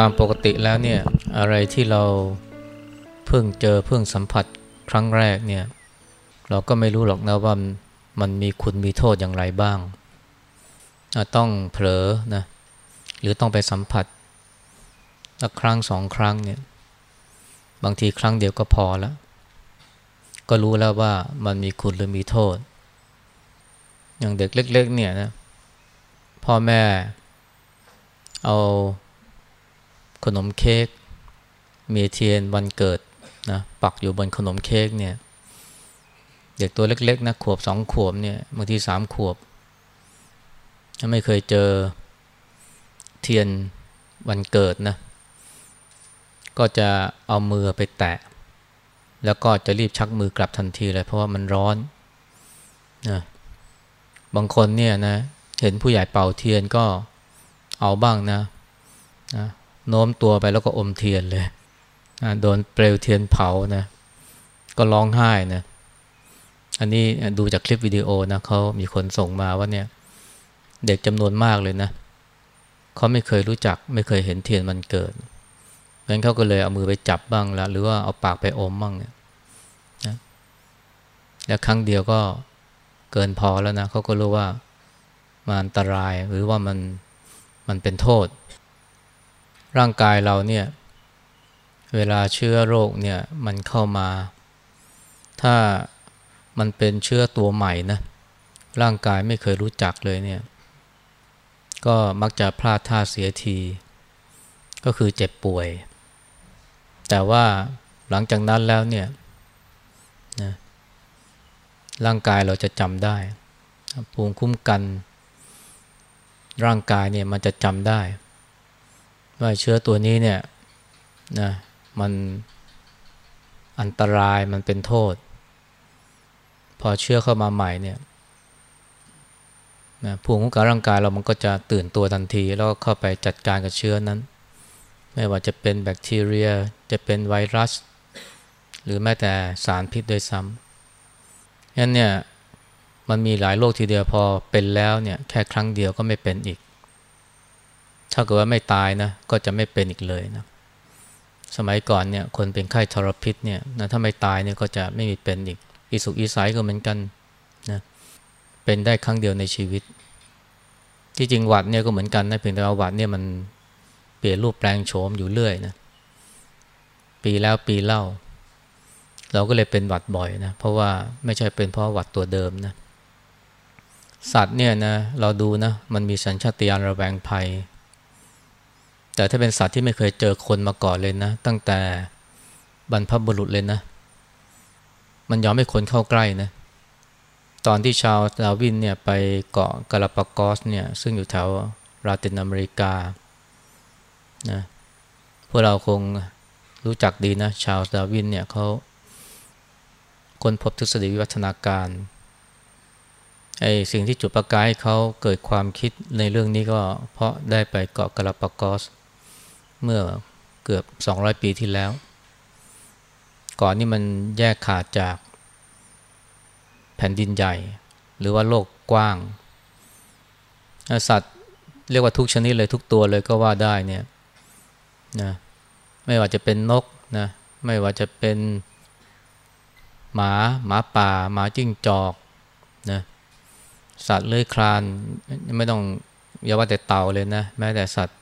ตามปกติแล้วเนี่ยอะไรที่เราเพิ่งเจอเพิ่งสัมผัสครั้งแรกเนี่ยเราก็ไม่รู้หรอกนะว่ามันมีคุณมีโทษอย่างไรบ้าง ต้องเผลอนะหรือต้องไปสัมผัสสักครั้งสองครั้งเนี่ยบางทีครั้งเดียวก็พอแล้ว ก็รู้แล้วว่ามันมีคุณหรือมีโทษ อย่างเด็กเล็ก ๆ เนี่ยนะพ่อแม่เอา ขนมเค้กมีเทียนวันเกิดนะปักอยู่บนขนมเค้กเนี่ย เด็กตัวเล็กๆนะขวบสองขวบเนี่ยบางทีสามขวบไม่เคยเจอเทียนวันเกิดนะ ก็จะเอามือไปแตะ แล้วก็จะรีบชักมือกลับทันทีเลยเพราะว่ามันร้อนนะบางคนเนี่ยนะ เห็นผู้ใหญ่เป่าเทียนก็เอาบ้างนะนะ โน้มตัวไปแล้วก็อมเทียนเลยโดนเปลวเทียนเผานะ ก็ร้องไห้นะ อันนี้ดูจากคลิปวิดีโอนะเขามีคนส่งมาว่าเนี่ย เด็กจำนวนมากเลยนะเขาไม่เคยรู้จัก ไม่เคยเห็นเทียนมันเกิดงั้นเขาก็เลยเอามือไปจับบ้างล้วหรือว่าเอาปากไปอมบ้างเนี่ยนะแล้วครั้งเดียวก็เกินพอแล้วนะเขาก็รู้ว่ามันอันตรายหรือว่ามันมันเป็นโทษ ร่างกายเราเนี่ย เวลาเชื้อโรคเนี่ยมันเข้ามา ถ้ามันเป็นเชื้อตัวใหม่นะร่างกายไม่เคยรู้จักเลยเนี่ย ก็มักจะพลาดท่าเสียที ก็คือเจ็บป่วย แต่ว่าหลังจากนั้นแล้วเนี่ยนะร่างกายเราจะจำได้ภูมิคุ้มกัน ร่างกายเนี่ยมันจะจำได้ ว่าเชื้อตัวนี้เนี่ยนะมันอันตรายมันเป็นโทษ พอเชื้อเข้ามาใหม่เนี่ยนะภูมิคุ้มกันร่างกายเรามันก็จะตื่นตัวทันที แล้วก็เข้าไปจัดการกับเชื้อนั้น ไม่ว่าจะเป็นแบคทีเรีย จะเป็นไวรัส หรือแม้แต่สารพิษด้วยซ้ำงั้นเนี่ยมันมีหลายโรคทีเดียวพอเป็นแล้วเนี่ยแค่ครั้งเดียวก็ไม่เป็นอีก ถ้าเกิดว่าไม่ตายนะก็จะไม่เป็นอีกเลยนะสมัยก่อนเนี่ยคนเป็นไข้ทรพิษเนี่ยนะถ้าไม่ตายเนี่ยก็จะไม่มีเป็นอีกอิสุกอิสัยก็เหมือนกันนะเป็นได้ครั้งเดียวในชีวิต ที่จริงหวัดเนี่ยก็เหมือนกันนะเพียงแต่ว่าหวัดเนี่ยมันเปลี่ยนรูปแปลงโฉมอยู่เรื่อยนะปีแล้วปีเล่า เราก็เลยเป็นหวัดบ่อยนะเพราะว่าไม่ใช่เป็นเพราะหวัดตัวเดิมนะสัตว์เนี่ยนะเราดูนะมันมีสัญชาตญาณระแวงภัย แต่ถ้าเป็นสัตว์ที่ไม่เคยเจอคนมาก่อนเลยนะ ตั้งแต่บรรพบุรุษเลยนะ มันยอมให้คนเข้าใกล้นะ ตอนที่ชาวดาวินเนี่ยไปเกาะกาลาปากอสเนี่ยซึ่งอยู่แถวลาตินอเมริกานะพวกเราคงรู้จักดีนะ ชาวดาวินเนี่ยเขาคนพบทฤษฎีวิวัฒนาการไอสิ่งที่จุดประกายเขาเกิดความคิดในเรื่องนี้ก็เพราะได้ไปเกาะกาลาปากอส เมื่อเกือบ 200 ปีที่แล้ว ก่อนนี่มันแยกขาดจากแผ่นดินใหญ่ หรือว่าโลกกว้าง สัตว์เรียกว่าทุกชนิดเลยทุกตัวเลยก็ว่าได้เนี่ยนะไม่ว่าจะเป็นนกนะไม่ว่าจะเป็นหมาหมาป่า หมาจิ้งจอกนะสัตว์เลื้อยคลาน ไม่ต้องอย่าว่าแต่เต่าเลยนะ แม้แต่สัตว์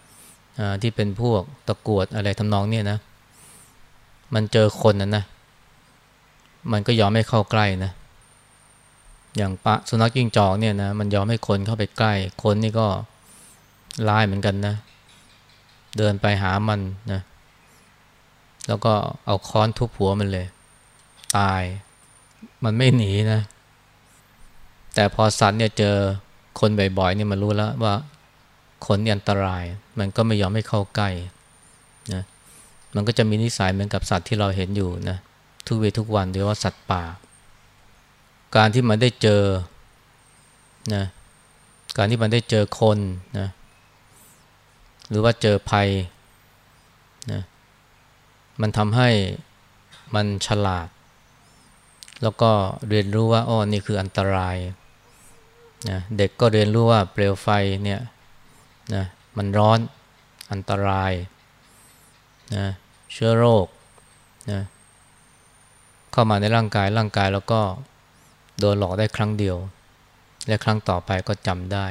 ที่เป็นพวกตะกวดอะไรทำนองเนี่ยนะ มันเจอคนนะนะ มันก็ยอมไม่เข้าใกล้นะ อย่างปะสุนัขจิ้งจอกเนี่ยนะ มันยอมให้คนเข้าไปใกล้ คนนี่ก็ลายเหมือนกันนะ เดินไปหามันนะ แล้วก็เอาค้อนทุบหัวมันเลย ตาย มันไม่หนีนะ แต่พอสัตว์เนี่ยเจอคนบ่อยๆเนี่ยมันรู้แล้วว่า คนนี่อันตราย มันก็ไม่ยอมให้เข้าใกล้นะมันก็จะมีนิสัยเหมือนกับสัตว์ที่เราเห็นอยู่นะทุกเวทุกวันโดยว่าสัตว์ป่า การที่มันได้เจอนะการที่มันได้เจอคนนะหรือว่าเจอภัยนะมันทำให้มันฉลาด แล้วก็เรียนรู้ว่าอ๋อนี่คืออันตรายนะเด็กก็เรียนรู้ว่าเปลวไฟเนี่ย นะมันร้อนอันตรายนะเชื้อโรคนะเข้ามาในร่างกายร่างกายแล้วก็โดนหลอกได้ครั้งเดียว และครั้งต่อไปก็จำได้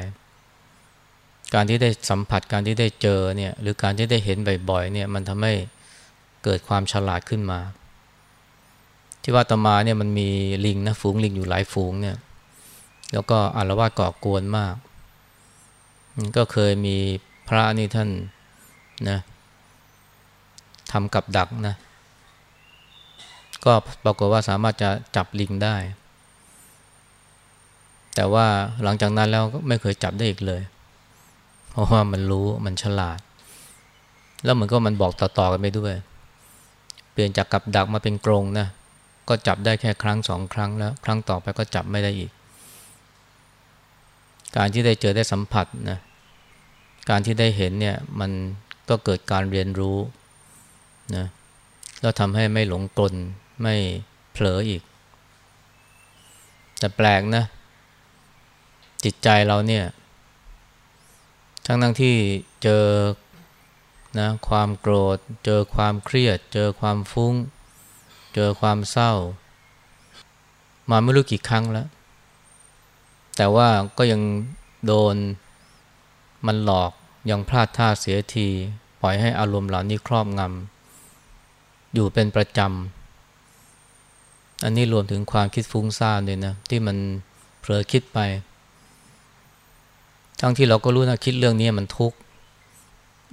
การที่ได้สัมผัสการที่ได้เจอเนี่ยหรือการที่ได้เห็นบ่อยๆเนี่ยมันทำให้เกิดความฉลาดขึ้นมา ที่ว่าตมาเนี่ยมันมีลิงนะฝูงลิงอยู่หลายฝูงเนี่ยแล้วก็อารวาสก่อกวนมาก ก็เคยมีพระนี่ท่านนะทำกับดักนะ ก็ปรากฏว่าสามารถจะจับลิงได้ แต่ว่าหลังจากนั้นแล้วก็ไม่เคยจับได้อีกเลย เพราะว่ามันรู้มันฉลาด แล้วเหมือนก็มันบอกต่อๆกันไปด้วย เปลี่ยนจากกับดักมาเป็นกรงนะ ก็จับได้แค่ครั้งสองครั้งแล้ว ครั้งต่อไปก็จับไม่ได้อีก การที่ได้เจอได้สัมผัสนะ การที่ได้เห็นเนี่ยมันก็เกิดการเรียนรู้นะแล้วทำให้ไม่หลงกลไม่เผลออีก แต่แปลกนะ จิตใจเราเนี่ย ทั้งทั้งที่เจอนะความโกรธ เจอความเครียด เจอความฟุ้ง เจอความเศร้า มาไม่รู้กี่ครั้งแล้ว แต่ว่าก็ยังโดน มันหลอกยังพลาดท่าเสียที ปล่อยให้อารมณ์เหล่านี้ครอบงำอยู่เป็นประจำ อันนี้รวมถึงความคิดฟุ้งซ่านเลยนะ ที่มันเผลอคิดไป ทั้งที่เราก็รู้นะคิดเรื่องนี้มันทุกข์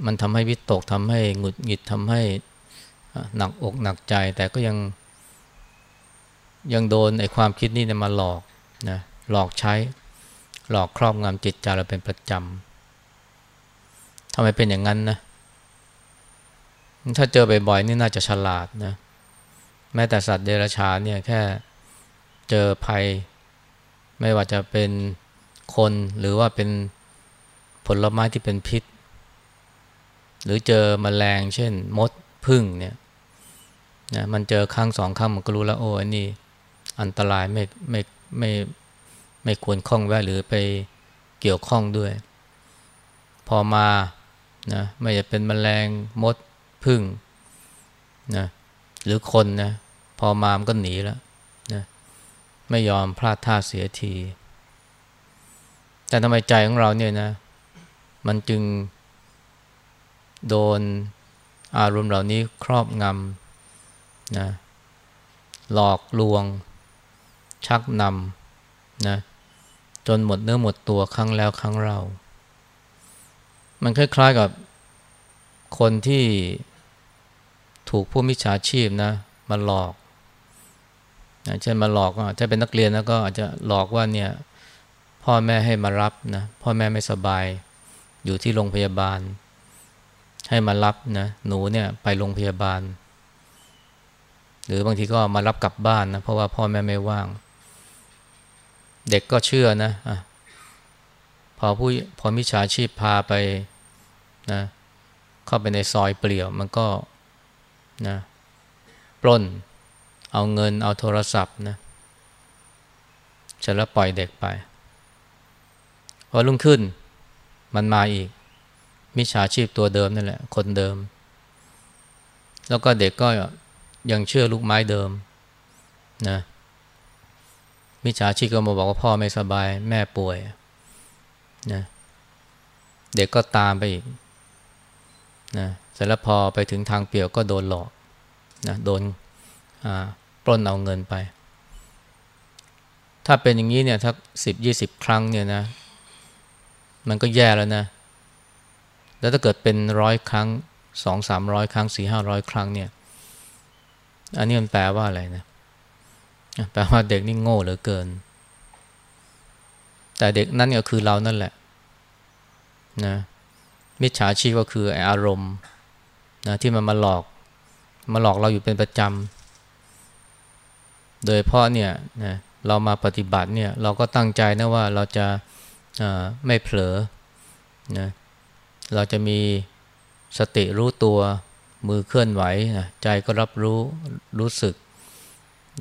มันทำให้วิตกทำให้หงุดหงิดทำให้หนักอกหนักใจแต่ก็ยังยังโดนไอ้ความคิดนี้มาหลอกนะหลอกใช้ หลอกครอบงำจิตใจเราเป็นประจำ ทำไมเป็นอย่างนั้นนะ ถ้าเจอบ่อยๆนี่น่าจะฉลาดนะ แม้แต่สัตว์เดรัจฉานเนี่ยแค่เจอภัย ไม่ว่าจะเป็นคนหรือว่าเป็นผลไม้ที่เป็นพิษ หรือเจอมแมลงเช่น มดพึ่งเนี่ยนะมันเจอครั้งสองครั้งมันก็รู้แล้วโอ้อันนี้อันตรายไม่ไม่ไม่ไม่ควรคล้องแวะหรือไปเกี่ยวข้องด้วย พอมา นะไม่จะเป็นมแมลงมดพึ่งนะหรือคนนะพอมามก็หนีแล้วนะไม่ยอมพลาดท่าเสียที แต่ทำไมใจของเราเนี่ยนะ มันจึงโดนอารมณ์เหล่านี้ครอบงำนะหลอกลวง ชักนำนะจนหมดเนื้อหมดตัวครั้งแล้วครั้งเล่า มันคล้ายๆกับคนที่ถูกผู้มิจฉาชีพนะมาหลอกนะเช่นมาหลอกถ้าเป็นนักเรียนแล้วก็อาจจะหลอกว่าเนี่ยพ่อแม่ให้มารับนะพ่อแม่ไม่สบาย อยู่ที่โรงพยาบาล ให้มารับนะหนูเนี่ยไปโรงพยาบาล หรือบางทีก็มารับกลับบ้านนะเพราะว่าพ่อแม่ไม่ว่าง เด็กก็เชื่อนะะพอผู้พอมิจฉาชีพพาไป นะเข้าไปในซอยเปลี่ยวมันก็นะปล้น เอาเงินเอาโทรศัพท์นะเสร็จแล้วปล่อยเด็กไปพอรุ่งขึ้นมันมาอีก มิจฉาชีพตัวเดิมนั่นแหละ คนเดิม แล้วก็เด็กก็ยังเชื่อลูกไม้เดิมนะมิจฉาชีพก็มาบอกว่าพ่อไม่สบาย แม่ป่วยนะเด็กก็ตามไปอีก นะเสร็จแล้วพอไปถึงทางเปี่ยวก็โดนหลอกนะโดนปล้นเอาเงินไป ถ้าเป็นอย่างนี้เนี่ยถ้าสิบยี่สิบครั้งเนี่ยนะ มันก็แย่แล้วนะ แล้วถ้าเกิดเป็นร้อยครั้งสองสามร้อยครั้งสี่ห้าร้อยครั้งเนี่ย อันนี้มันแปลว่าอะไรนะ แปลว่าเด็กนี่โง่เหลือเกิน แต่เด็กนั่นก็คือเรานั่นแหละนะ มิจฉาชีพก็คืออารมณ์นะที่มันมาหลอกมาหลอกเราอยู่เป็นประจำ โดยเพราะเนี่ยนะเรามาปฏิบัติเนี่ยเราก็ตั้งใจนะว่าเราจะไม่เผลอนะเราจะมีสติรู้ตัวมือเคลื่อนไหวนะใจก็รับรู้รู้สึก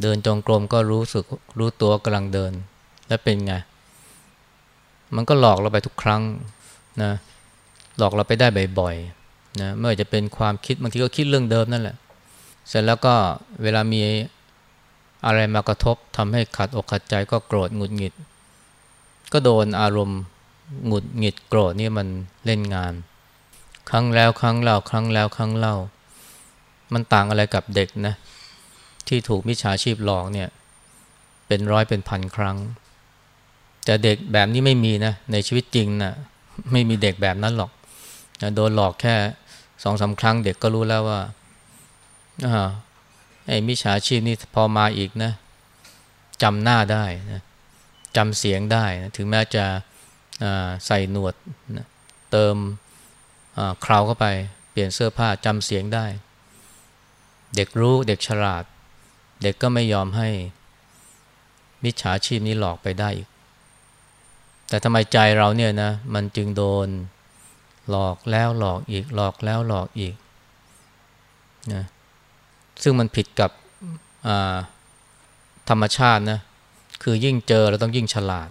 เดินจงกรมก็รู้สึกรู้ตัวกำลังเดิน แล้วเป็นไง มันก็หลอกเราไปทุกครั้งนะ หลอกเราไปได้บ่อยๆนะไม่ว่าจะเป็นความคิดบางทีก็คิดเรื่องเดิมนั่นแหละ เสร็จแล้วก็เวลามีอะไรมากระทบทำให้ขัดอกขัดใจก็โกรธหงุดหงิด ก็โดนอารมณ์หงุดหงิดโกรธนี่มันเล่นงาน ครั้งแล้วครั้งเล่าครั้งแล้วครั้งเล่า มันต่างอะไรกับเด็กนะที่ถูกมิจฉาชีพหลอกเนี่ยเป็นร้อยเป็นพันครั้ง แต่เด็กแบบนี้ไม่มีนะในชีวิตจริงนะไม่มีเด็กแบบนั้นหรอก โดนหลอกแค่สองสาครั้งเด็กก็รู้แล้วว่าไอ้มิจฉาชีพนี่พอมาอีกนะจำหน้าได้นะจำเสียงได้นะถึงแม้จะใส่หนวดนะเติมคราวเข้าไป เปลี่ยนเสื้อผ้าจำเสียงได้ เด็กรู้เด็กฉลาด เด็กก็ไม่ยอมให้มิจฉาชีพนี้หลอกไปได้อีก แต่ทำไมใจเราเนี่ยนะ มันจึงโดน หลอกแล้วหลอกอีกหลอกแล้วหลอกอีกนะซึ่งมันผิดกับธรรมชาตินะคือยิ่งเจอเราต้องยิ่งฉลาด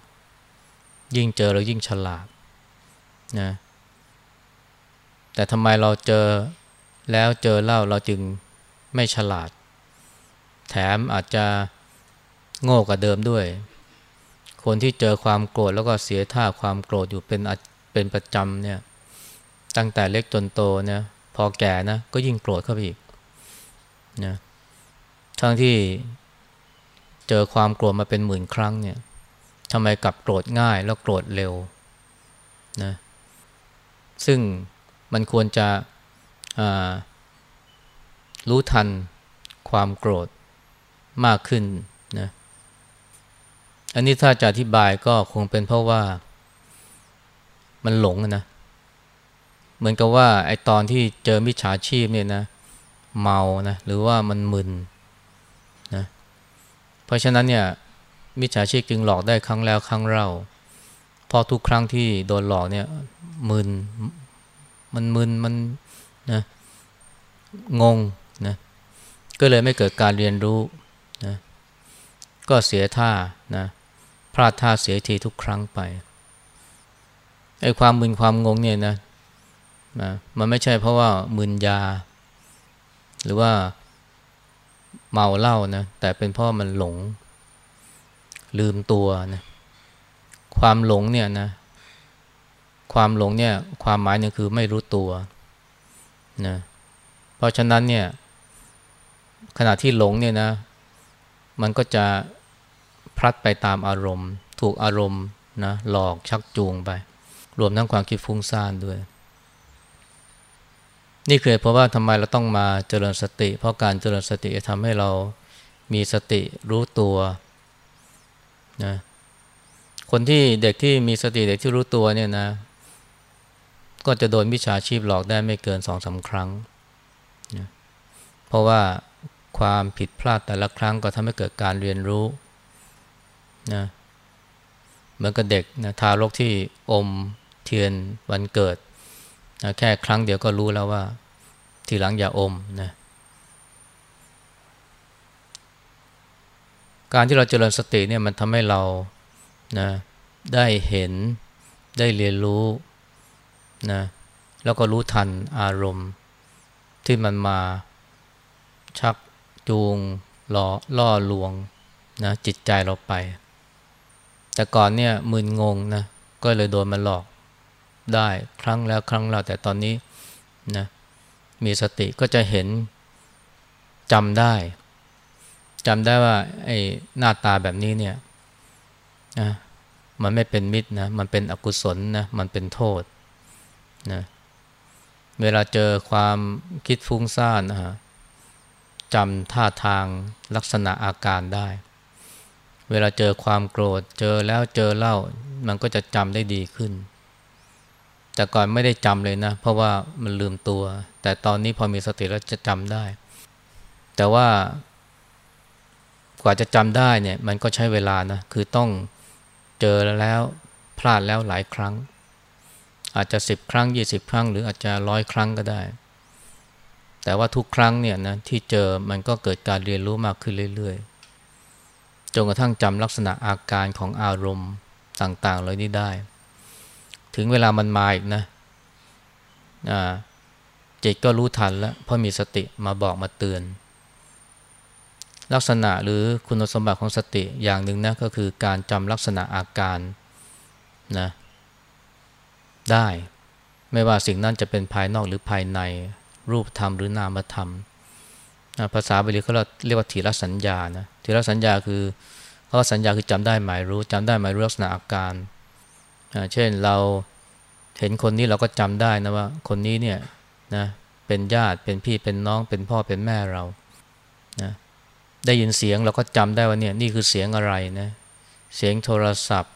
ยิ่งเจอเรายิ่งฉลาดนะแต่ทำไมเราเจอแล้วเจอเล่าเราจึงไม่ฉลาด แถมอาจจะโง่กว่าเดิมด้วย คนที่เจอความโกรธแล้วก็เสียท่าความโกรธอยู่เป็นเป็นประจำเนี่ย ตั้งแต่เล็กจนโตเนี่ยพอแก่นะก็ยิ่งโกรธเข้าไปอีกนะทั้งที่เจอความโกรธมาเป็นหมื่นครั้งเนี่ยทำไมกลับโกรธง่ายแล้วโกรธเร็วนะซึ่งมันควรจะรู้ทันความโกรธมากขึ้นนะอันนี้ถ้าจะอธิบายก็คงเป็นเพราะว่ามันหลงนะ เหมือนกับว่าไอตอนที่เจอมิจฉาชีพเนี่ยนะเมานะหรือว่ามันมึนนะเพราะฉะนั้นเนี่ยมิจฉาชีพจึงหลอกได้ครั้งแล้วครั้งเล่าพอทุกครั้งที่โดนหลอกเนี่ยมึนมันมึนมันนะงงนะก็เลยไม่เกิดการเรียนรู้นะก็เสียท่านะพลาดท่าเสียทีทุกครั้งไปไอ้ความมึนความงงเนี่ยนะ นะมันไม่ใช่เพราะว่ามึนยา หรือว่าเมาเหล้านะแต่เป็นเพราะมันหลง ลืมตัวนะความหลงเนี่ยนะความหลงเนี่ยความหมายเนี่ยคือไม่รู้ตัวนะเพราะฉะนั้นเนี่ยขณะที่หลงเนี่ยนะ มันก็จะพลัดไปตามอารมณ์ ถูกอารมณ์นะหลอกชักจูงไป รวมทั้งความคิดฟุ้งซ่านด้วย นี่คือเพราะว่าทำไมเราต้องมาเจริญสติ เพราะการเจริญสติจะทำให้เรามีสติรู้ตัวนะคนที่เด็กที่มีสติเด็กที่รู้ตัวเนี่ยนะ ก็จะโดนมิจฉาชีพหลอกได้ไม่เกินสองสาครั้งนะเพราะว่าความผิดพลาดแต่ละครั้งก็ทำให้เกิดการเรียนรู้นะเหมือนกับเด็กนะทารกที่อมเทียนวันเกิด นะแค่ครั้งเดียวก็รู้แล้วว่า ทีหลังอย่าอมนะการที่เราเจริญสติเนี่ยมันทำให้เรานะได้เห็นได้เรียนรู้นะแล้วก็รู้ทันอารมณ์ ที่มันมาชักจูงล่อล่อลวงนะจิตใจเราไป แต่ก่อนเนี่ยมึนงงนะก็เลยโดนมันหลอก ได้ครั้งแล้วครั้งแล้วแต่ตอนนี้นะมีสติก็จะเห็นจำได้จำได้ว่าไอ้หน้าตาแบบนี้เนี่ยนะมันไม่เป็นมิตรนะมันเป็นอกุศลนะมันเป็นโทษนะเวลาเจอความคิดฟุ้งซ่านนะฮะจำท่าทางลักษณะอาการได้ เวลาเจอความโกรธ เจอแล้วเจอเล่า มันก็จะจำได้ดีขึ้น แต่ก่อนไม่ได้จำเลยนะ เพราะว่ามันลืมตัว แต่ตอนนี้พอมีสติแล้วจะจำได้ แต่ว่ากว่าจะจำได้เนี่ยมันก็ใช้เวลานะ คือต้องเจอแล้วพลาดแล้วหลายครั้ง อาจจะสิบครั้งยี่สิบครั้ง หรืออาจจะร้อยครั้งก็ได้ แต่ว่าทุกครั้งเนี่ยนะที่เจอมันก็เกิดการเรียนรู้มากขึ้นเรื่อยๆ จนกระทั่งจำลักษณะอาการของอารมณ์ต่างๆ เลยนี่ได้ ถึงเวลามันมาอีกนะจิตก็รู้ทันแล้วเพราะมีสติมาบอกมาเตือน ลักษณะหรือคุณสมบัติของสติอย่างหนึ่งนะก็คือการจำลักษณะอาการนะได้ไม่ว่าสิ่งนั้นจะเป็นภายนอกหรือภายในรูปธรรมหรือนามธรรม ภาษาบาลีเขาเรียกว่าทีรสัญญานะทีรสัญญาคือเขาสัญญาคือจำได้หมายรู้จำได้หมายรู้ลักษณะอาการ เช่นเราเห็นคนนี้เราก็จำได้นะว่า คนนี้เนี่ยนะเป็นญาติเป็นพี่เป็นน้องเป็นพ่อเป็นแม่เรานะได้ยินเสียงเราก็จำได้ว่าเนี่ยนี่คือเสียงอะไรนะเสียงโทรศัพท์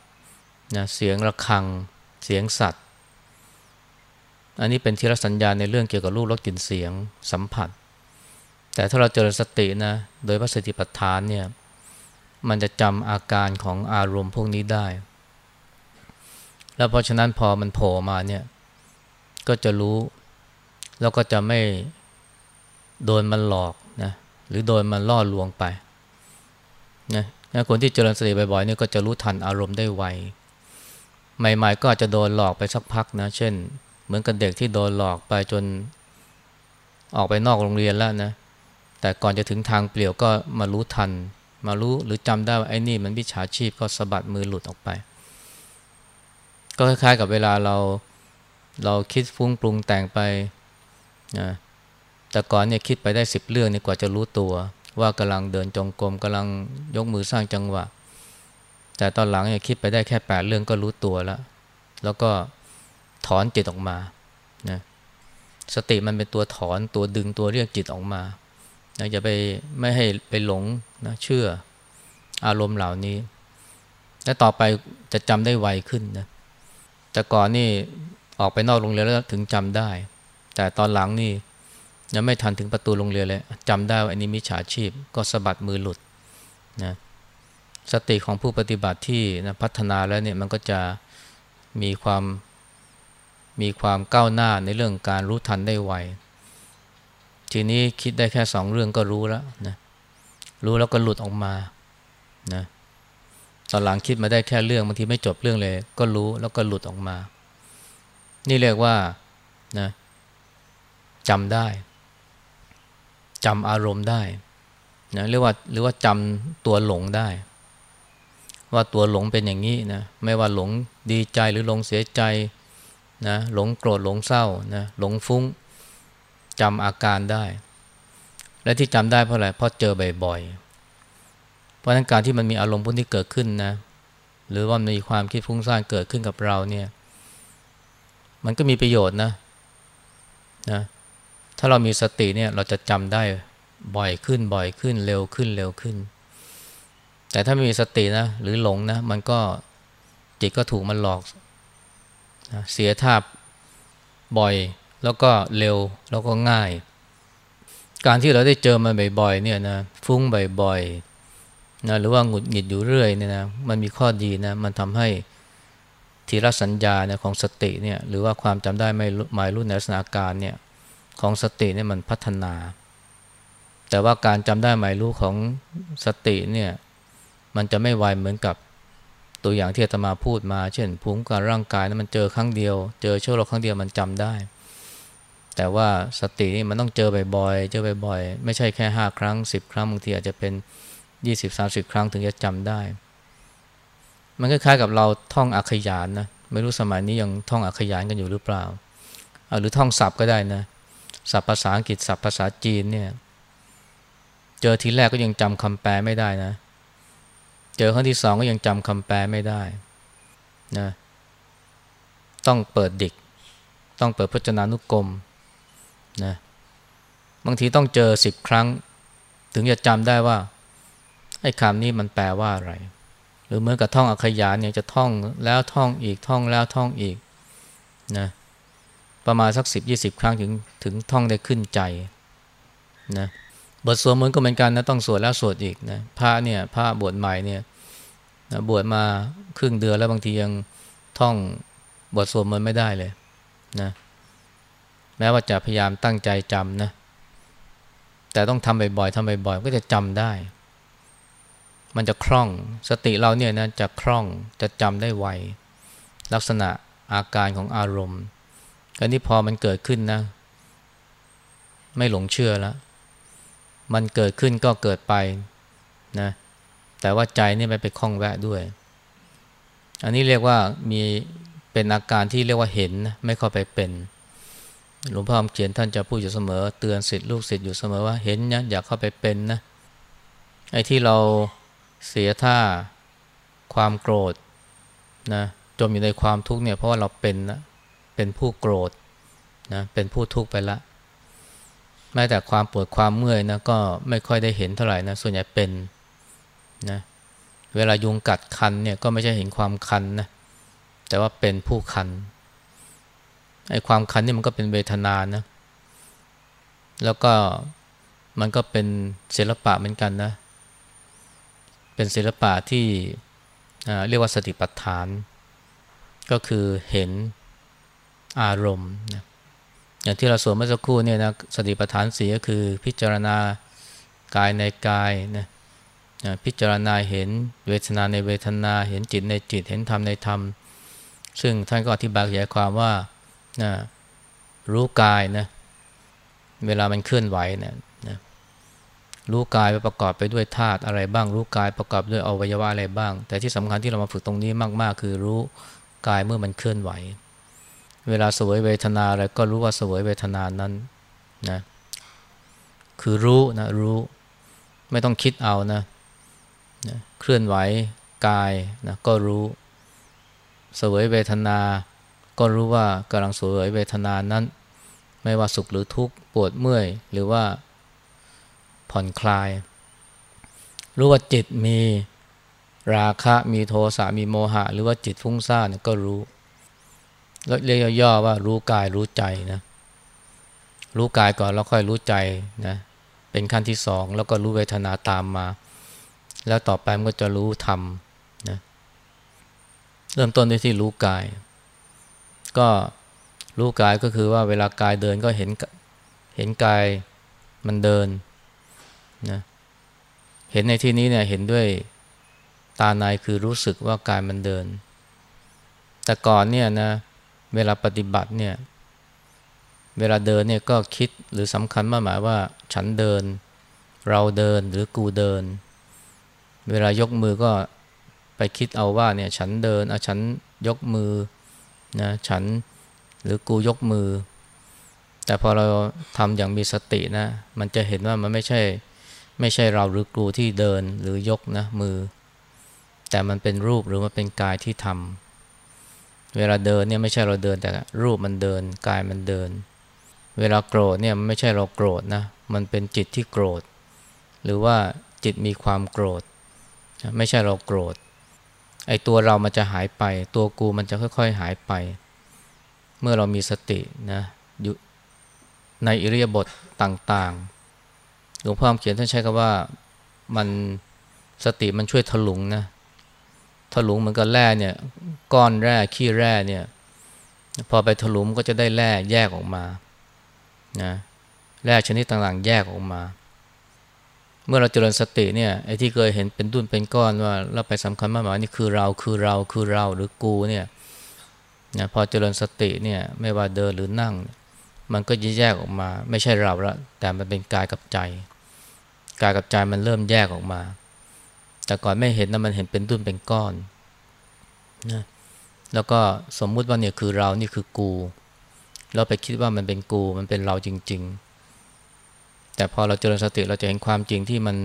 นะเสียงระฆัง เสียงสัตว์ อันนี้เป็นทีรสัญญาในเรื่องเกี่ยวกับรูปรสกลิ่นเสียงสัมผัส แต่ถ้าเราเจริญสตินะโดยพระสติปัฏฐานเนี่ยมันจะจำอาการของอารมณ์พวกนี้ได้ แล้วเพราะฉะนั้นพอมันโผล่มาเนี่ย ก็จะรู้ แล้วก็จะไม่โดนมันหลอกนะหรือโดนมันล่อลวงไปนะคนที่เจริญสติบ่อยๆนี่ก็จะรู้ทันอารมณ์ได้ไวใหม่ๆก็อาจจะโดนหลอกไปสักพักนะเช่น เหมือนกับเด็กที่โดนหลอกไปจนออกไปนอกโรงเรียนแล้วนะแต่ก่อนจะถึงทางเปลี่ยวก็มารู้ทัน มารู้หรือจำได้ว่าไอ้นี่มันวิชาชีพก็สะบัดมือหลุดออกไป ก็คล้ายๆกับเวลาเราเราคิดฟุ้งปรุงแต่งไปนะแต่ก่อนเนี่ยคิดไปได้สิบเรื่องนี่กว่าจะรู้ตัว ว่ากำลังเดินจงกรมกำลังยกมือสร้างจังหวะ แต่ตอนหลังเนี่ยคิดไปได้แค่แปดเรื่องก็รู้ตัวแล้ว แล้วก็ถอนจิตออกมานะสติมันเป็นตัวถอนตัวดึงตัวเรียกจิตออกมานะอย่าไปไม่ให้ไปหลงนะเชื่ออารมณ์เหล่านี้ และต่อไปจะจำได้ไวขึ้นนะ แต่ก่อนนี่ออกไปนอกโรงเรียนแล้วถึงจำได้ แต่ตอนหลังนี่ยังไม่ทันถึงประตูโรงเรียนเลยจำได้ว่าอันนี้มิจฉาชีพก็สะบัดมือหลุดนะสติของผู้ปฏิบัติที่นะพัฒนาแล้วเนี่ยมันก็จะมีความมีความก้าวหน้าในเรื่องการรู้ทันได้ไวทีนี้คิดได้แค่สองเรื่องก็รู้แล้วนะรู้แล้วก็หลุดออกมานะ ตอนหลังคิดมาได้แค่เรื่องบางทีไม่จบเรื่องเลย ก็รู้แล้วก็หลุดออกมา นี่เรียกว่านะจำได้จำอารมณ์ได้นะเรียกว่าหรือว่าจำตัวหลงได้ ว่าตัวหลงเป็นอย่างนี้นะไม่ว่าหลงดีใจหรือหลงเสียใจนะหลงโกรธหลงเศร้านะหลงฟุ้งจำอาการได้ และที่จำได้เพราะอะไรเพราะเจอบ่อยๆ ราะนั้นการที่มันมีอารมณ์พวกนี้เกิดขึ้นนะ หรือว่ามีความคิดฟุ้งซ่านเกิดขึ้นกับเราเนี่ย มันก็มีประโยชน์นะนะ ถ้าเรามีสติเนี่ยเราจะจำได้บ่อยขึ้นบ่อยขึ้นเร็วขึ้นเร็วขึ้น แต่ถ้าไม่มีสตินะ หรือหลงนะ มันก็จิตก็ถูกมันหลอกนะเสียท่าบ่อยแล้วก็เร็วแล้วก็ง่าย การที่เราได้เจอมันบ่อยๆเนี่ยนะฟุ้งบ่อยๆ นะหรือว่าหงุดหงิดอยู่เรื่อยเนี่ยนะมันมีข้อดีนะมันทำให้ทีละสัญญาเนี่ยของสติเนี่ยหรือว่าความจำได้ไม่หมายรู้ในลักษณะการเนี่ยของสติเนี่ยมันพัฒนา แต่ว่าการจำได้หมายรู้ของสติเนี่ยมันจะไม่ไวเหมือนกับตัวอย่างที่อาตมาพูดมา เช่นภูมิการร่างกายนะมันเจอครั้งเดียว เจอชั่วโรคครั้งเดียวมันจำได้ แต่ว่าสตินี่มันต้องเจอบ่อยๆเจอบ่อยๆไม่ใช่แค่ห้าครั้งสิบครั้งบางทีอาจจะเป็น ยี่สิบสาสิบครั้งถึงจะจำได้ มันคล้ายๆกับเราท่องอักขยานนะไม่รู้สมัยนี้ยังท่องอักขยานกันอยู่หรือเปล่าหรือท่องศัพท์ก็ได้นะศัพท์ภาษาอังกฤษศัพท์ภาษาจีนเนี่ย เจอทีแรกก็ยังจำคำแปลไม่ได้นะ เจอครั้งที่สองก็ยังจำคำแปลไม่ได้นะต้องเปิดดิก ต้องเปิดพจนานุกรมนะบางทีต้องเจอสิบครั้ง ถึงจะจำได้ว่า ไอ้คำนี้มันแปลว่าอะไร หรือเมื่อกับท่องอักขยานเนี่ยจะท่องแล้วท่องอีกท่องแล้วท่องอีกนะประมาณสักสิบยี่สิบครั้งถึงถึงท่องได้ขึ้นใจนะบทสวดมนต์ก็เหมือนกันนะต้องสวดแล้วสวดอีกนะพระเนี่ยพระบวชใหม่เนี่ยนะบวชมาครึ่งเดือนแล้วบางทียังท่องบทสวดมนต์ไม่ได้เลยนะแม้ว่าจะพยายามตั้งใจจำนะแต่ต้องทำบ่อยๆทำบ่อยๆก็จะจำได้ มันจะคล่อง สติเราเนี่ยนะจะคล่องจะจำได้ไว ลักษณะอาการของอารมณ์อันนี้พอมันเกิดขึ้นนะ ไม่หลงเชื่อแล้ว มันเกิดขึ้นก็เกิดไปนะ แต่ว่าใจนี่ไม่ไปคล้องแวะด้วย อันนี้เรียกว่ามีเป็นอาการที่เรียกว่าเห็นนะไม่เข้าไปเป็นหลวงพ่อคำเขียนท่านจะพูดอยู่เสมอ เตือนสิทธิ์ลูกศิษย์อยู่เสมอว่าเห็นนะอย่าเข้าไปเป็นนะไอ้ที่เรา เสียท่าความโกรธนะจมอยู่ในความทุกข์เนี่ยเพราะว่าเราเป็นนะเป็นผู้โกรธนะเป็นผู้ทุกข์ไปละแม้แต่ความปวดความเมื่อยนะก็ไม่ค่อยได้เห็นเท่าไหร่นะส่วนใหญ่เป็นนะเวลายุงกัดคันเนี่ยก็ไม่ใช่เห็นความคันนะแต่ว่าเป็นผู้คันไอ้ความคันนี่มันก็เป็นเวทนานะแล้วก็มันก็เป็นศิลปะเหมือนกันนะ เป็นศิลปะที่เรียกว่าสติปัฏฐาน ก็คือเห็นอารมณ์นะอย่างที่เราสวดเมื่อสักครู่เนี่ยนะสติปัฏฐานสีก็คือพิจารณากายในกายนะพิจารณาเห็นเวทนาในเวทนา เห็นจิตในจิตเห็นธรรมในธรรม ซึ่งท่านก็อธิบายขยายความว่านะรู้กายนะเวลามันเคลื่อนไหวเนะนะ รู้กายประกอบไปด้วยธาตุอะไรบ้าง รู้กายประกอบด้วยอวัยวะอะไรบ้าง แต่ที่สำคัญที่เรามาฝึกตรงนี้มาก ๆ คือรู้กายเมื่อมันเคลื่อนไหว เวลาสวยเวทนาอะไรก็รู้ว่าสวยเวทนานั้นนะคือรู้นะรู้ไม่ต้องคิดเอานะนะเคลื่อนไหวกายนะก็รู้สวยเวทนา ก็รู้ว่ากำลังสวยเวทนานั้น ไม่ว่าสุขหรือทุกข์ปวดเมื่อย หรือว่า ผ่อนคลาย รู้ว่าจิตมีราคะมีโทสะมีโมหะ หรือว่าจิตฟุ้งซ่านก็รู้แล้วเรียกย่อว่ารู้กายรู้ใจนะรู้กายก่อนแล้วค่อยรู้ใจนะเป็นขั้นที่สองแล้วก็รู้เวทนาตามมา แล้วต่อไปมันก็จะรู้ธรรมนะเริ่มต้นด้วยที่รู้กาย ก็รู้กายก็คือว่าเวลากายเดินก็เห็นเห็นกายมันเดิน นะเห็นในที่นี้เนี่ยเห็นด้วยตาในคือรู้สึกว่ากายมันเดิน แต่ก่อนเนี่ยนะเวลาปฏิบัติเนี่ยเวลาเดินเนี่ยก็คิดหรือสำคัญมากหมายว่า ฉันเดิน เราเดินหรือกูเดิน เวลายกมือก็ไปคิดเอาว่าเนี่ยฉันเดินอะฉันยกมือนะฉันหรือกูยกมือ แต่พอเราทำอย่างมีสตินะ มันจะเห็นว่ามันไม่ใช่ ไม่ใช่เราหรือกูที่เดินหรือยกนะมือ แต่มันเป็นรูปหรือมันเป็นกายที่ทำเวลาเดินเนี่ยไม่ใช่เราเดินแต่รูปมันเดินกายมันเดิน เวลาโกรธเนี่ยไม่ใช่เราโกรธนะมันเป็นจิตที่โกรธ หรือว่าจิตมีความโกรธ ไม่ใช่เราโกรธไอ้ตัวเรามันจะหายไป ตัวกูมันจะค่อย ๆ หายไป เมื่อเรามีสตินะอยู่ในอิริยาบถต่างๆ ลวงพ่อเขียนท่านใช้คำว่ามันสติมันช่วยถลุงนะถลุงเหมือนกับแร่เนี่ย ก้อนแร่ขี้แร่เนี่ย พอไปถลุงก็จะได้แร่แยกออกมานะแร่ชนิดต่างๆ แยกออกมา เมื่อเราเจริญสติเนี่ยไอ้ที่เคยเห็นเป็นดุนเป็นก้อนว่าเราไปสำคัญมากหมายนี่คือเราคือเราคือเราหรือกูเนี่ยนะพอเจริญสติเนี่ยไม่ว่าเดินหรือนั่ง มันก็แยกออกมา ไม่ใช่เราละแต่มันเป็นกายกับใจ กายกับใจมันเริ่มแยกออกมา แต่ก่อนไม่เห็นนะมันเห็นเป็นดุนเป็นก้อนนะแล้วก็สมมุติว่าเนี่ยคือเรานี่คือกู เราไปคิดว่ามันเป็นกูมันเป็นเราจริง ๆ แต่พอเราเจริญสติเราจะเห็นความจริงที่มัน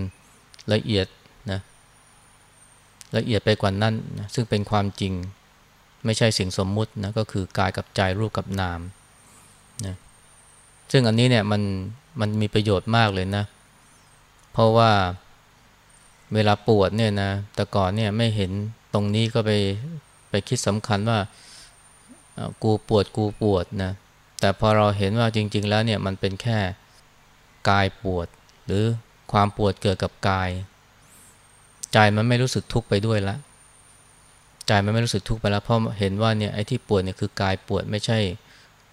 ละเอียดนะละเอียดไปกว่านั้นนะซึ่งเป็นความจริงไม่ใช่สิ่งสมมุตินะก็คือกายกับใจรูปกับนามนะซึ่งอันนี้เนี่ยมันมันมีประโยชน์มากเลยนะเพราะว่าเวลาปวดเนี่ยนะแต่ก่อนเนี่ยไม่เห็นตรงนี้ก็ไปไปคิดสำคัญว่ากูปวดกูปวดนะแต่พอเราเห็นว่าจริง ๆ แล้วเนี่ยมันเป็นแค่กายปวด หรือความปวดเกิดกับกาย ใจมันไม่รู้สึกทุกข์ไปด้วยละใจมันไม่รู้สึกทุกข์ไปแล้วเพราะเห็นว่าเนี่ยไอ้ที่ปวดเนี่ยคือกายปวดไม่ใช่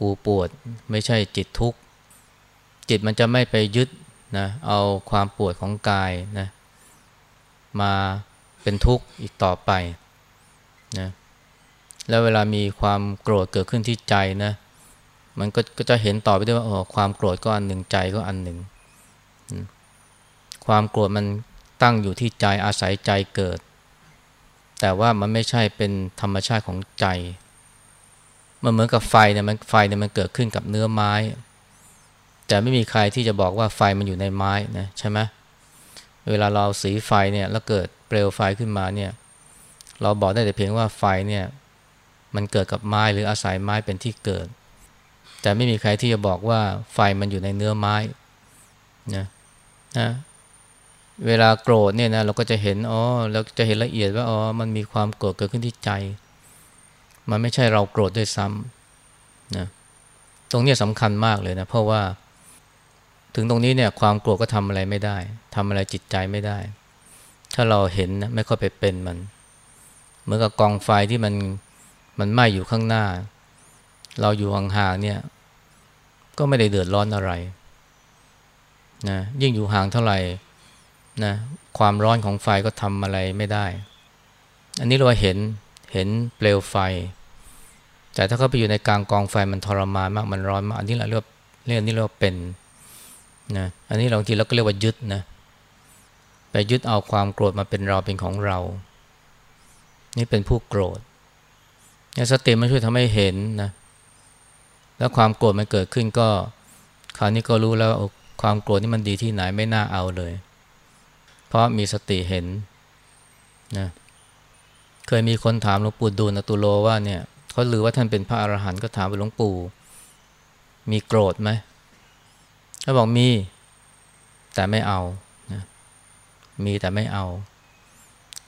กูปวด ไม่ใช่จิตทุกข์จิตมันจะไม่ไปยึด นะเอาความปวดของกายนะมาเป็นทุกข์อีกต่อไปนะแล้วเวลามีความโกรธเกิดขึ้นที่ใจนะมันก็จะเห็นต่อไปด้วยว่าอ๋อความโกรธก็อันหนึ่งใจก็อันหนึ่ง ความโกรธมันตั้งอยู่ที่ใจอาศัยใจเกิด แต่ว่ามันไม่ใช่เป็นธรรมชาติของใจ มันเหมือนกับไฟเนี่ยมันไฟเนี่ยมันเกิดขึ้นกับเนื้อไม้ แต่ไม่มีใครที่จะบอกว่าไฟมันอยู่ในไม้นะใช่ไหมเวลาเราสีไฟเนี่ยแล้วเกิดเปลวไฟขึ้นมาเนี่ย เราบอกได้แต่เพียงว่าไฟเนี่ย มันเกิดกับไม้หรืออาศัยไม้เป็นที่เกิด แต่ไม่มีใครที่จะบอกว่าไฟมันอยู่ในเนื้อไม้นะนะเวลาโกรธเนี่ยนะเราก็จะเห็นอ๋อเราจะเห็นละเอียดว่าอ๋อมันมีความโกรธเกิดขึ้นที่ใจ มันไม่ใช่เราโกรธด้วยซ้ำนะตรงนี้สำคัญมากเลยนะเพราะว่า ถึงตรงนี้เนี่ยความโกรธก็ทำอะไรไม่ได้ทำอะไรจิตใจไม่ได้ ถ้าเราเห็นนะไม่ค่อยไปเป็นมัน เหมือนกับกองไฟที่มันมันไหม้อยู่ข้างหน้า เราอยู่ห่างๆเนี่ย ก็ไม่ได้เดือดร้อนอะไรนะยิ่งอยู่ห่างเท่าไหร่นะความร้อนของไฟก็ทำอะไรไม่ได้ อันนี้เราเห็นเห็นเปลวไฟ แต่ถ้าเขาไปอยู่ในกลางกองไฟมันทรมานมากมันร้อนมากอันนี้เราเรียกเรียกนี้เราเป็น นะอันนี้บางทีเราก็เรียกว่ายึดนะไปยึดเอาความโกรธมาเป็นเราเป็นของเรา นี่เป็นผู้โกรธนี่สติมันช่วยทำให้เห็นนะแล้วความโกรธมันเกิดขึ้นก็ คราวนี้ก็รู้แล้วความโกรธนี่มันดีที่ไหนไม่น่าเอาเลย เพราะมีสติเห็นนะเคยมีคนถามหลวงปู่ดูลตุโลว่าเนี่ยเขาลือว่าท่านเป็นพระอรหันต์ก็ถามไปหลวงปู่ มีโกรธไหม เขาบอกมี แต่ไม่เอานะมีแต่ไม่เอา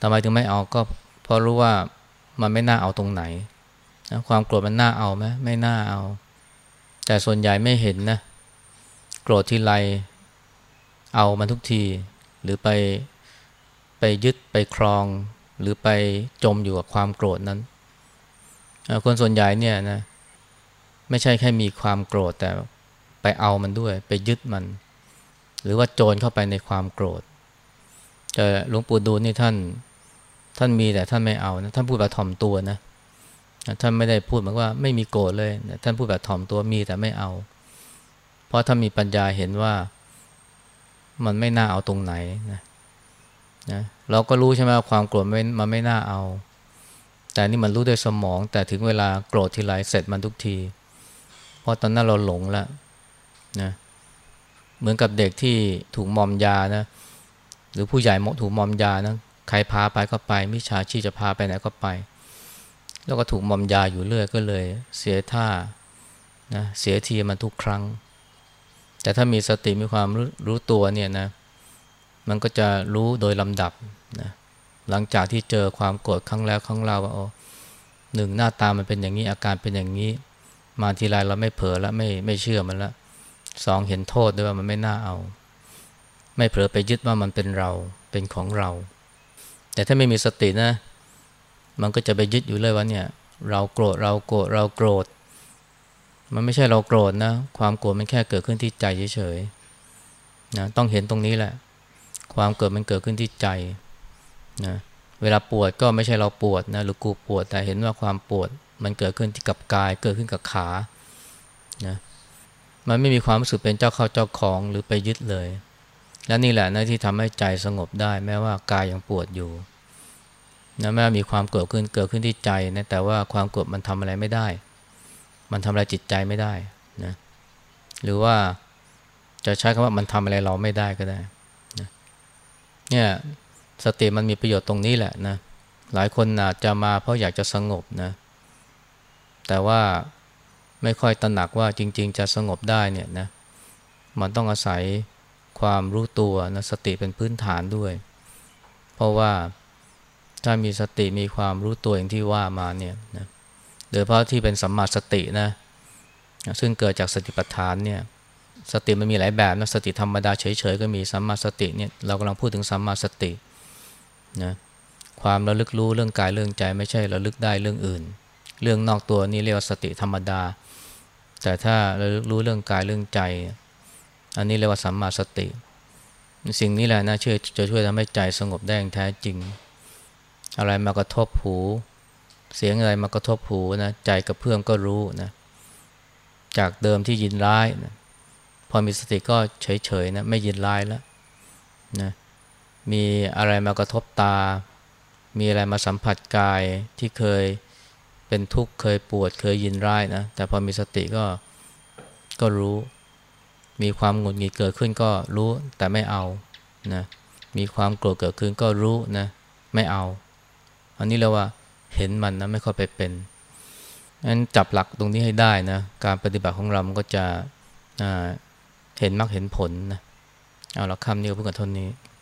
ทำไมถึงไม่เอาก็เพราะรู้ว่ามันไม่น่าเอาตรงไหนนะความโกรธมันน่าเอาไหมไม่น่าเอา แต่ส่วนใหญ่ไม่เห็นนะ โกรธทีไรเอามันทุกที หรือไปไปยึดไปครอง หรือไปจมอยู่กับความโกรธนั้น คนส่วนใหญ่เนี่ยนะไม่ใช่แค่มีความโกรธแต่ ไปเอามันด้วย ไปยึดมัน หรือว่าโจรเข้าไปในความโกรธแต่หลวงปู่ดูลนี่ท่านท่านมีแต่ท่านไม่เอานะท่านพูดแบบถ่อมตัวนะท่านไม่ได้พูดเหมือนว่าไม่มีโกรธเลยท่านพูดแบบถ่อมตัวมีแต่ไม่เอา เพราะท่านมีปัญญาเห็นว่ามันไม่น่าเอาตรงไหนนะนะเราก็รู้ใช่ไหมความโกรธมันมันไม่น่าเอา แต่นี่มันรู้ด้วยสมอง แต่ถึงเวลาโกรธทีไรเสร็จมันทุกที เพราะตอนนั้นเราหลงแล้ว นะเหมือนกับเด็กที่ถูกมอมยานะหรือผู้ใหญ่ถูกมอมยานะใครพาไปก็ไปมิชาชีจะพาไปไหนก็ไป แล้วก็ถูกมอมยาอยู่เรื่อยก็เลย เสียท่านะเสียทีมันทุกครั้ง แต่ถ้ามีสติมีความรู้รู้ตัวเนี่ยนะมันก็จะรู้โดยลำดับนะหลังจากที่เจอความโกรธครั้งแล้วครั้งเล่าว่าโอ้หนึ่งหน้าตามันเป็นอย่างนี้อาการเป็นอย่างนี้ มาทีไรเราไม่เผลอแล้วไม่ไม่เชื่อมันละ สองเห็นโทษด้วยว่ามันไม่น่าเอา ไม่เผลอไปยึดว่ามันเป็นเราเป็นของเรา แต่ถ้าไม่มีสตินะ มันก็จะไปยึดอยู่เลยว่าเนี่ย เราโกรธเราโกรธเราโกรธ มันไม่ใช่เราโกรธนะ ความโกรธมันแค่เกิดขึ้นที่ใจเฉยๆนะต้องเห็นตรงนี้แหละ ความเกิดมันเกิดขึ้นที่ใจนะเวลาปวดก็ไม่ใช่เราปวดนะหรือกูปวดแต่เห็นว่าความปวดมันเกิดขึ้นที่กับกายเกิดขึ้นกับขานะ มันไม่มีความรู้สึกเป็นเจ้าเข้าเจ้าของหรือไปยึดเลย และนี่แหละนะที่ทำให้ใจสงบได้ แม้ว่ากายยังปวดอยู่นะแม้มีความโกรธขึ้นเกิดขึ้นที่ใจนะแต่ว่าความโกรธมันทำอะไรไม่ได้ มันทำอะไรจิตใจไม่ได้นะหรือว่าจะใช้คำว่ามันทำอะไรเราไม่ได้ก็ได้นะเนี่ยสติมันมีประโยชน์ตรงนี้แหละนะหลายคนอาจจะมาเพราะอยากจะสงบนะแต่ว่า ไม่ค่อยตระหนักว่าจริง ๆ จะสงบได้เนี่ยนะมันต้องอาศัยความรู้ตัวนะสติเป็นพื้นฐานด้วย เพราะว่าถ้ามีสติมีความรู้ตัวอย่างที่ว่ามาเนี่ยนะโดยเพราะที่เป็นสัมมาสตินะซึ่งเกิดจากสติปัฏฐานเนี่ยสติมันมีหลายแบบนะสติธรรมดาเฉยๆก็มีสัมมาสติเนี่ยเรากำลังพูดถึงสัมมาสตินะความระลึกรู้เรื่องกายเรื่องใจไม่ใช่ระลึกได้เรื่องอื่น เรื่องนอกตัวนี่เรียกว่าสติธรรมดา แต่ถ้าเระลึกรู้เรื่องกายเรื่องใจ อันนี้เรียกว่าสัมมาสติ สิ่งนี้แหละนะช่วยจะช่วยทำให้ใจสงบได้อย่างแท้จริง อะไรมากระทบหู เสียงอะไรมากระทบหูนะใจกับเพื่อนก็รู้นะ จากเดิมที่ยินร้ายนะพอมีสติก็เฉยๆนะไม่ยินร้ายแล้วนะมีอะไรมากระทบตา มีอะไรมาสัมผัสกายที่เคย เป็นทุกข์เคยปวดเคยยินร้ายนะ แต่พอมีสติก็ก็รู้ มีความหงุดหงิดเกิดขึ้นก็รู้แต่ไม่เอานะมีความโกรธเกิดขึ้นก็รู้นะไม่เอา อันนี้เรียกว่าเห็นมันนะไม่ค่อยไปเป็นงั้นจับหลักตรงนี้ให้ได้นะการปฏิบัติของเรา มันก็จะเห็นมรรคเห็นผลนะเอาละคำนี้ก็พื่อกันเท่านี้